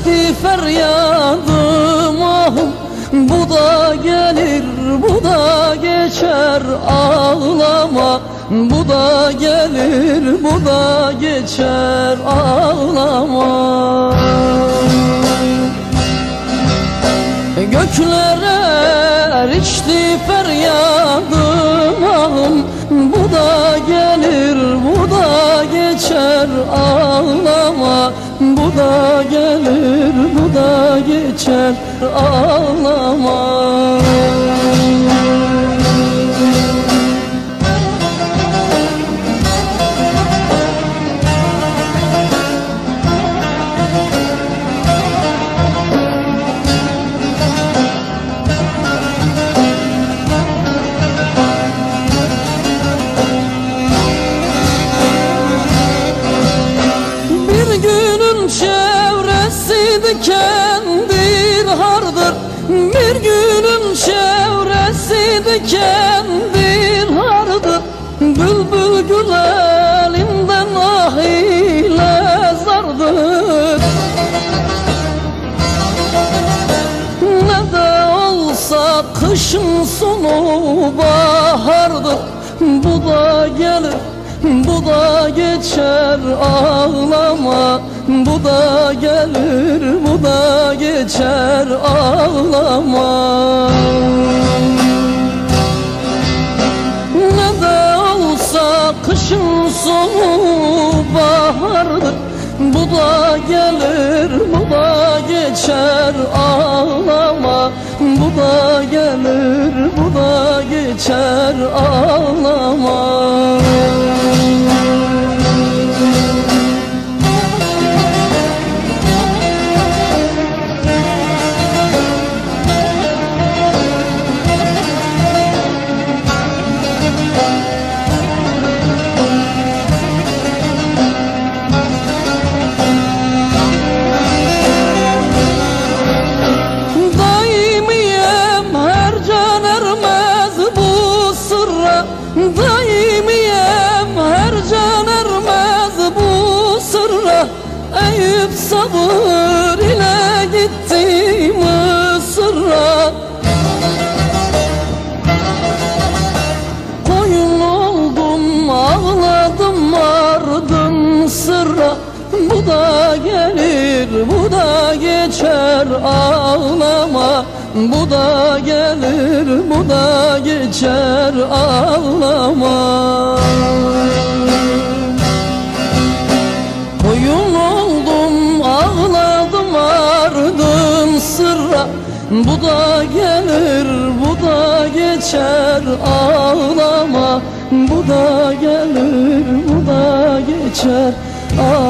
Erişti feryadım ahım Bu da gelir bu da geçer. Ağlama Bu da gelir bu da geçer. Ağlama. Göklere erişti feryadım ahım Bu da gelir bu da Bu da gelir bu da geçer ağlama dikendir hardır. Bir günün çevresi dikendir hardır. Bülbül gül elinden ah ile zardır. Ne de olsa kışın sonu bahardır. Bu da gelir bu da geçer ağlama. Bu da gelir da geçer ağlama Ne de olsa kışın sonu bahardır. Bu da gelir bu da geçer ağlama. Bu da gelir bu da geçer ağlama sabır ile gitti Mısır'a. Koyun oldum ağladım vardım sırra Bu da gelir bu da geçer ağlama. Bu da gelir bu da geçer ağlama Bu da gelir bu da geçer ağlama. Bu da gelir bu da geçer ağlama